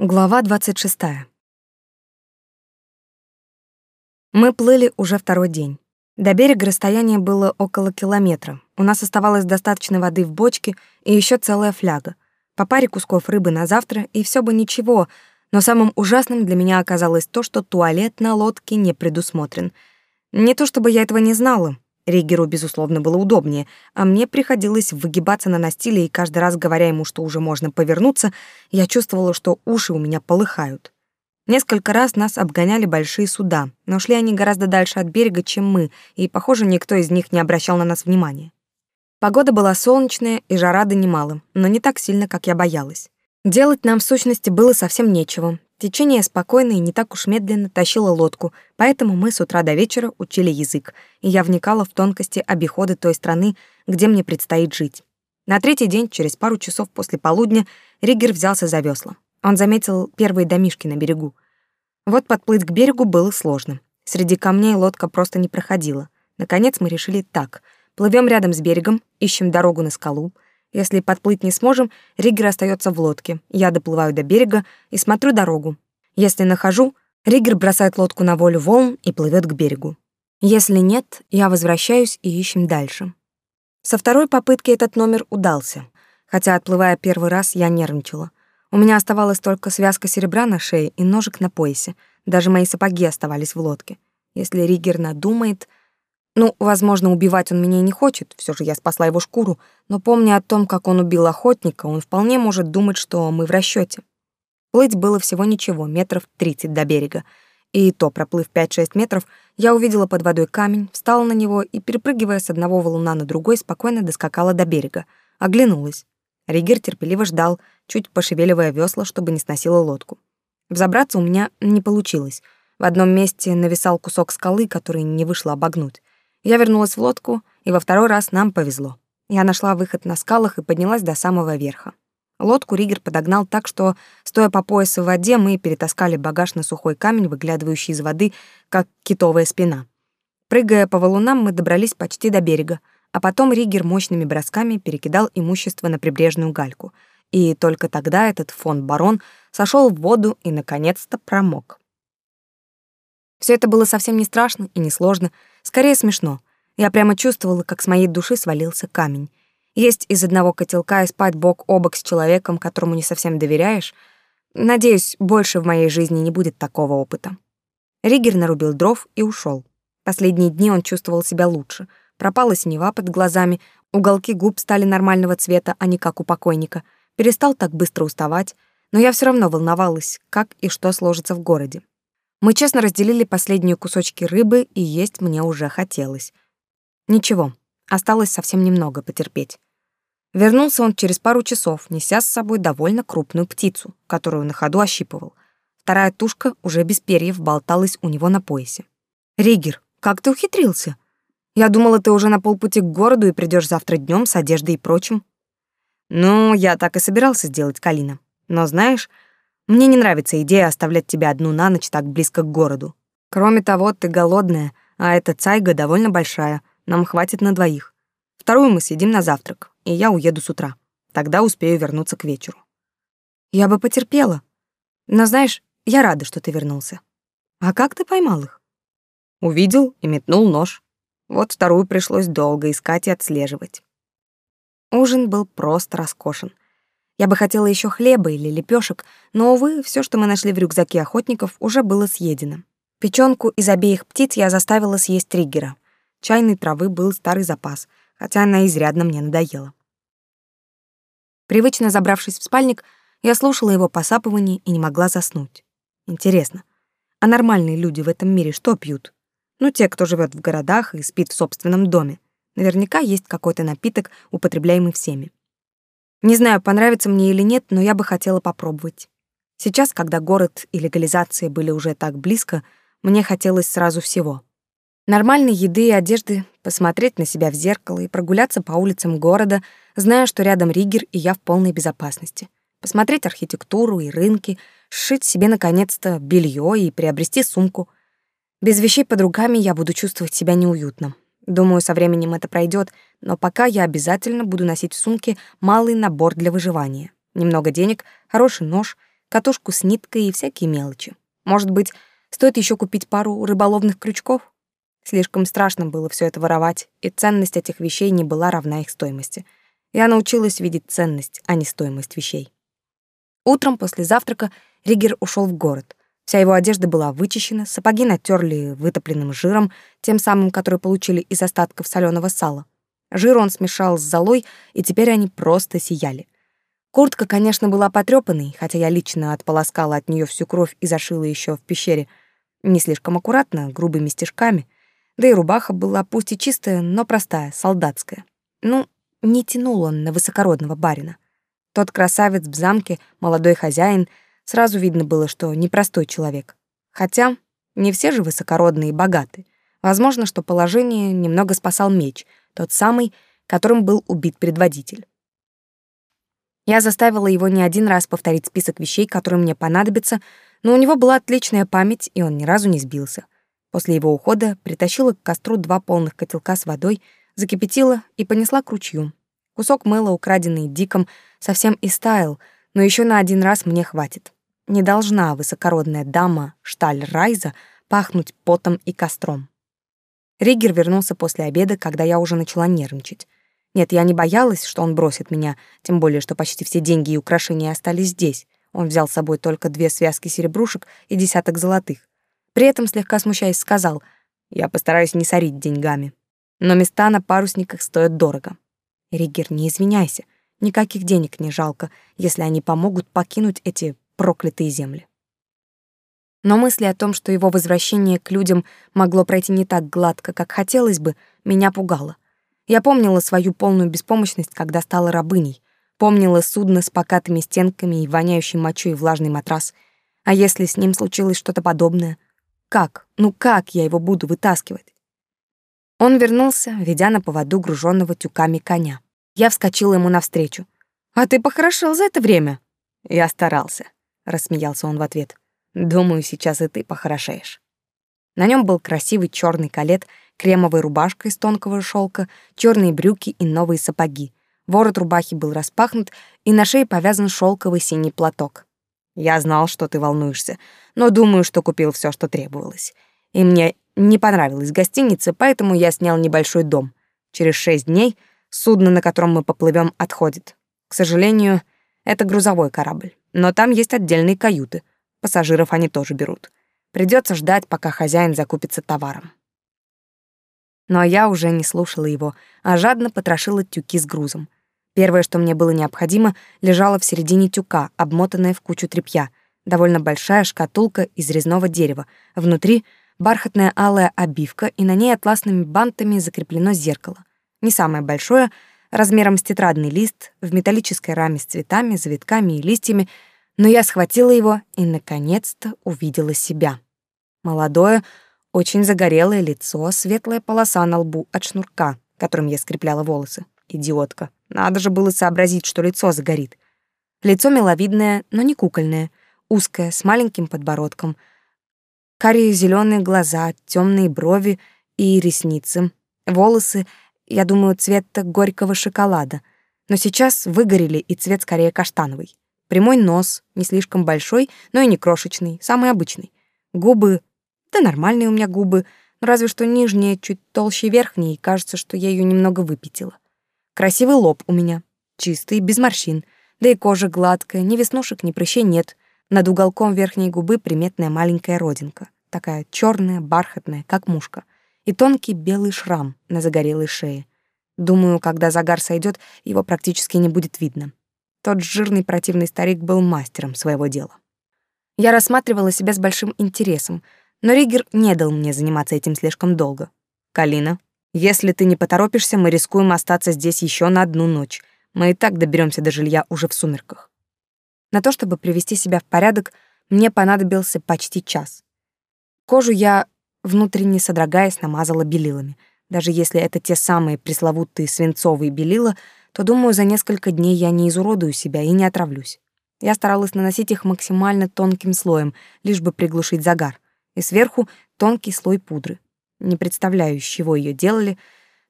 Глава 26. Мы плыли уже второй день. До берега расстояние было около километра. У нас оставалось достаточно воды в бочке и еще целая фляга. По паре кусков рыбы на завтра, и все бы ничего, но самым ужасным для меня оказалось то, что туалет на лодке не предусмотрен. Не то чтобы я этого не знала, Ригеру, безусловно, было удобнее, а мне приходилось выгибаться на настиле, и каждый раз, говоря ему, что уже можно повернуться, я чувствовала, что уши у меня полыхают. Несколько раз нас обгоняли большие суда, но шли они гораздо дальше от берега, чем мы, и, похоже, никто из них не обращал на нас внимания. Погода была солнечная, и жара донимала, но не так сильно, как я боялась. Делать нам в сущности было совсем нечего, Течение спокойно и не так уж медленно тащило лодку, поэтому мы с утра до вечера учили язык, и я вникала в тонкости обихода той страны, где мне предстоит жить. На третий день, через пару часов после полудня, Риггер взялся за весла. Он заметил первые домишки на берегу. Вот подплыть к берегу было сложно. Среди камней лодка просто не проходила. Наконец мы решили так. Плывем рядом с берегом, ищем дорогу на скалу, если подплыть не сможем, Риггер остается в лодке. Я доплываю до берега и смотрю дорогу. Если нахожу, Риггер бросает лодку на волю волн и плывет к берегу. Если нет, я возвращаюсь и ищем дальше. Со второй попытки этот номер удался, хотя, отплывая первый раз, я нервничала. У меня оставалась только связка серебра на шее и ножик на поясе. Даже мои сапоги оставались в лодке. Если Риггер надумает, ну, возможно, убивать он меня и не хочет, все же я спасла его шкуру, но помня о том, как он убил охотника, он вполне может думать, что мы в расчете. Плыть было всего ничего, метров тридцать до берега. И то, проплыв 5-6 метров, я увидела под водой камень, встала на него и, перепрыгивая с одного валуна на другой, спокойно доскакала до берега. Оглянулась. Ригер терпеливо ждал, чуть пошевеливая весла, чтобы не сносило лодку. Взобраться у меня не получилось. В одном месте нависал кусок скалы, который не вышло обогнуть. Я вернулась в лодку, и во второй раз нам повезло. Я нашла выход на скалах и поднялась до самого верха. Лодку Ригер подогнал так, что, стоя по пояс в воде, мы перетаскали багаж на сухой камень, выглядывающий из воды, как китовая спина. Прыгая по валунам, мы добрались почти до берега, а потом Ригер мощными бросками перекидал имущество на прибрежную гальку. И только тогда этот фон-барон сошел в воду и, наконец-то, промок. Все это было совсем не страшно и не сложно, скорее смешно. Я прямо чувствовала, как с моей души свалился камень. Есть из одного котелка и спать бок о бок с человеком, которому не совсем доверяешь. Надеюсь, больше в моей жизни не будет такого опыта. Ригер нарубил дров и ушел. Последние дни он чувствовал себя лучше. Пропала синева под глазами, уголки губ стали нормального цвета, а не как у покойника. Перестал так быстро уставать, но я все равно волновалась, как и что сложится в городе. Мы честно разделили последние кусочки рыбы, и есть мне уже хотелось. Ничего, осталось совсем немного потерпеть. Вернулся он через пару часов, неся с собой довольно крупную птицу, которую на ходу ощипывал. Вторая тушка уже без перьев болталась у него на поясе. «Ригер, как ты ухитрился? Я думала, ты уже на полпути к городу и придешь завтра днем с одеждой и прочим». «Ну, я так и собирался сделать, Калина. Но знаешь, мне не нравится идея оставлять тебя одну на ночь так близко к городу. Кроме того, ты голодная, а эта цайга довольно большая, нам хватит на двоих. Вторую мы съедим на завтрак, и я уеду с утра. Тогда успею вернуться к вечеру. Я бы потерпела. Но знаешь, я рада, что ты вернулся. А как ты поймал их? Увидел и метнул нож. Вот вторую пришлось долго искать и отслеживать. Ужин был просто роскошен. Я бы хотела еще хлеба или лепешек, но, увы, все, что мы нашли в рюкзаке охотников, уже было съедено. Печенку из обеих птиц я заставила съесть триггера. Чайной травы был старый запас, хотя она изрядно мне надоела. Привычно забравшись в спальник, я слушала его посапывание и не могла заснуть. Интересно, а нормальные люди в этом мире что пьют? Ну, те, кто живет в городах и спит в собственном доме. Наверняка есть какой-то напиток, употребляемый всеми. Не знаю, понравится мне или нет, но я бы хотела попробовать. Сейчас, когда город и легализация были уже так близко, мне хотелось сразу всего. Нормальной еды и одежды, посмотреть на себя в зеркало и прогуляться по улицам города, зная, что рядом Ригер и я в полной безопасности. Посмотреть архитектуру и рынки, сшить себе наконец-то белье и приобрести сумку. Без вещей под руками я буду чувствовать себя неуютно. Думаю, со временем это пройдет, но пока я обязательно буду носить в сумке малый набор для выживания. Немного денег, хороший нож, катушку с ниткой и всякие мелочи. Может быть, стоит еще купить пару рыболовных крючков? Слишком страшно было все это воровать, и ценность этих вещей не была равна их стоимости. Я научилась видеть ценность, а не стоимость вещей. Утром после завтрака Ригер ушел в город. Вся его одежда была вычищена, сапоги натерли вытопленным жиром, тем самым, который получили из остатков соленого сала. Жир он смешал с золой, и теперь они просто сияли. Куртка, конечно, была потрёпанной, хотя я лично отполоскала от нее всю кровь и зашила еще в пещере. Не слишком аккуратно, грубыми стежками. Да и рубаха была пусть и чистая, но простая, солдатская. Ну, не тянул он на высокородного барина. Тот красавец в замке, молодой хозяин, сразу видно было, что непростой человек. Хотя не все же высокородные и богаты. Возможно, что положение немного спасал меч, тот самый, которым был убит предводитель. Я заставила его не один раз повторить список вещей, которые мне понадобятся, но у него была отличная память, и он ни разу не сбился. После его ухода притащила к костру два полных котелка с водой, закипятила и понесла к ручью. Кусок мыла, украденный Диком, совсем истаял, но еще на один раз мне хватит. Не должна высокородная дама Шталь Райза пахнуть потом и костром. Ригер вернулся после обеда, когда я уже начала нервничать. Нет, я не боялась, что он бросит меня, тем более, что почти все деньги и украшения остались здесь. Он взял с собой только две связки серебрушек и десяток золотых. При этом, слегка смущаясь, сказал, «Я постараюсь не сорить деньгами. Но места на парусниках стоят дорого. Ригер, не извиняйся. Никаких денег не жалко, если они помогут покинуть эти проклятые земли. Но мысли о том, что его возвращение к людям могло пройти не так гладко, как хотелось бы, меня пугало. Я помнила свою полную беспомощность, когда стала рабыней. Помнила судно с покатыми стенками и воняющий мочой влажный матрас. А если с ним случилось что-то подобное? Как? Ну как я его буду вытаскивать? Он вернулся, ведя на поводу груженного тюками коня. Я вскочила ему навстречу. «А ты похорошел за это время?» «Я старался», — рассмеялся он в ответ. «Думаю, сейчас и ты похорошеешь». На нем был красивый черный калет, кремовая рубашка из тонкого шелка, черные брюки и новые сапоги. Ворот рубахи был распахнут, и на шее повязан шелковый синий платок. «Я знал, что ты волнуешься, но думаю, что купил все, что требовалось. И мне не понравилась гостиница, поэтому я снял небольшой дом. Через шесть дней судно, на котором мы поплывем, отходит. К сожалению, это грузовой корабль, но там есть отдельные каюты. Пассажиров они тоже берут. Придется ждать, пока хозяин закупится товаром. Но я уже не слушала его, а жадно потрошила тюки с грузом. Первое, что мне было необходимо, лежало в середине тюка, обмотанное в кучу тряпья. Довольно большая шкатулка из резного дерева. Внутри бархатная алая обивка, и на ней атласными бантами закреплено зеркало. Не самое большое, размером с тетрадный лист, в металлической раме с цветами, завитками и листьями, но я схватила его и, наконец-то, увидела себя. Молодое, очень загорелое лицо, светлая полоса на лбу от шнурка, которым я скрепляла волосы. Идиотка. Надо же было сообразить, что лицо загорит. Лицо миловидное, но не кукольное, узкое, с маленьким подбородком — карие зеленые глаза, темные брови и ресницы, волосы, я думаю, цвета горького шоколада, но сейчас выгорели и цвет скорее каштановый. Прямой нос, не слишком большой, но и не крошечный, самый обычный. Губы, да нормальные у меня губы, но разве что нижняя чуть толще верхней, и кажется, что я ее немного выпятила. Красивый лоб у меня, чистый, без морщин, да и кожа гладкая, ни веснушек, ни прыщей нет — над уголком верхней губы приметная маленькая родинка, такая черная, бархатная, как мушка, и тонкий белый шрам на загорелой шее. Думаю, когда загар сойдет, его практически не будет видно. Тот жирный противный старик был мастером своего дела. Я рассматривала себя с большим интересом, но Ригер не дал мне заниматься этим слишком долго. «Калина, если ты не поторопишься, мы рискуем остаться здесь еще на одну ночь. Мы и так доберемся до жилья уже в сумерках». На то, чтобы привести себя в порядок, мне понадобился почти час. Кожу я, внутренне содрогаясь, намазала белилами. Даже если это те самые пресловутые свинцовые белила, то, думаю, за несколько дней я не изуродую себя и не отравлюсь. Я старалась наносить их максимально тонким слоем, лишь бы приглушить загар. И сверху тонкий слой пудры. Не представляю, из чего ее делали.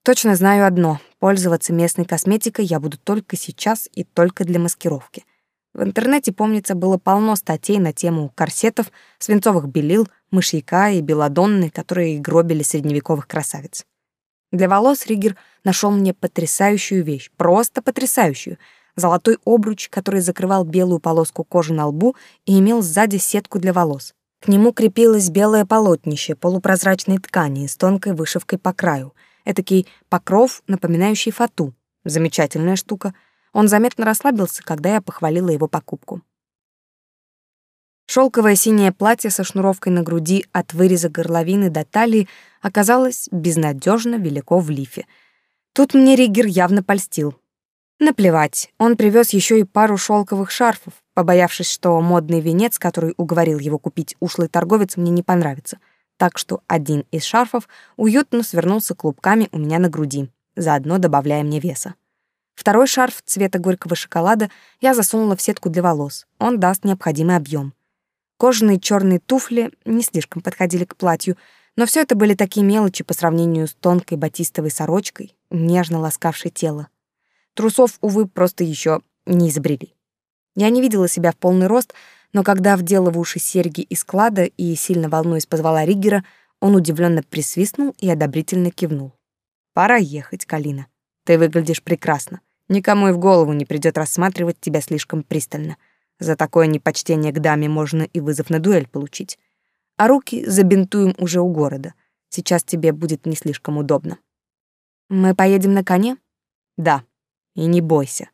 Точно знаю одно — пользоваться местной косметикой я буду только сейчас и только для маскировки — В интернете, помнится, было полно статей на тему корсетов, свинцовых белил, мышьяка и белодонны, которые гробили средневековых красавиц. Для волос Ригер нашел мне потрясающую вещь, просто потрясающую. Золотой обруч, который закрывал белую полоску кожи на лбу и имел сзади сетку для волос. К нему крепилось белое полотнище полупрозрачной ткани с тонкой вышивкой по краю. Этакий покров, напоминающий фату. Замечательная штука — он заметно расслабился, когда я похвалила его покупку. Шелковое синее платье со шнуровкой на груди от выреза горловины до талии оказалось безнадежно велико в лифе. Тут мне Ригер явно польстил. Наплевать, он привез еще и пару шелковых шарфов, побоявшись, что модный венец, который уговорил его купить ушлый торговец, мне не понравится. Так что один из шарфов уютно свернулся клубками у меня на груди, заодно добавляя мне веса. Второй шарф цвета горького шоколада я засунула в сетку для волос. Он даст необходимый объем. Кожаные черные туфли не слишком подходили к платью, но все это были такие мелочи по сравнению с тонкой батистовой сорочкой, нежно ласкавшей тело. Трусов, увы, просто еще не изобрели. Я не видела себя в полный рост, но когда вдела в уши серьги из склада и, сильно волнуясь, позвала Риггера, он удивленно присвистнул и одобрительно кивнул. «Пора ехать, Калина. Ты выглядишь прекрасно. Никому и в голову не придет рассматривать тебя слишком пристально. За такое непочтение к даме можно и вызов на дуэль получить. А руки забинтуем уже у города. Сейчас тебе будет не слишком удобно. Мы поедем на коне? Да. И не бойся.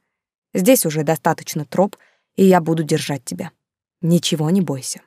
Здесь уже достаточно троп, и я буду держать тебя. Ничего не бойся.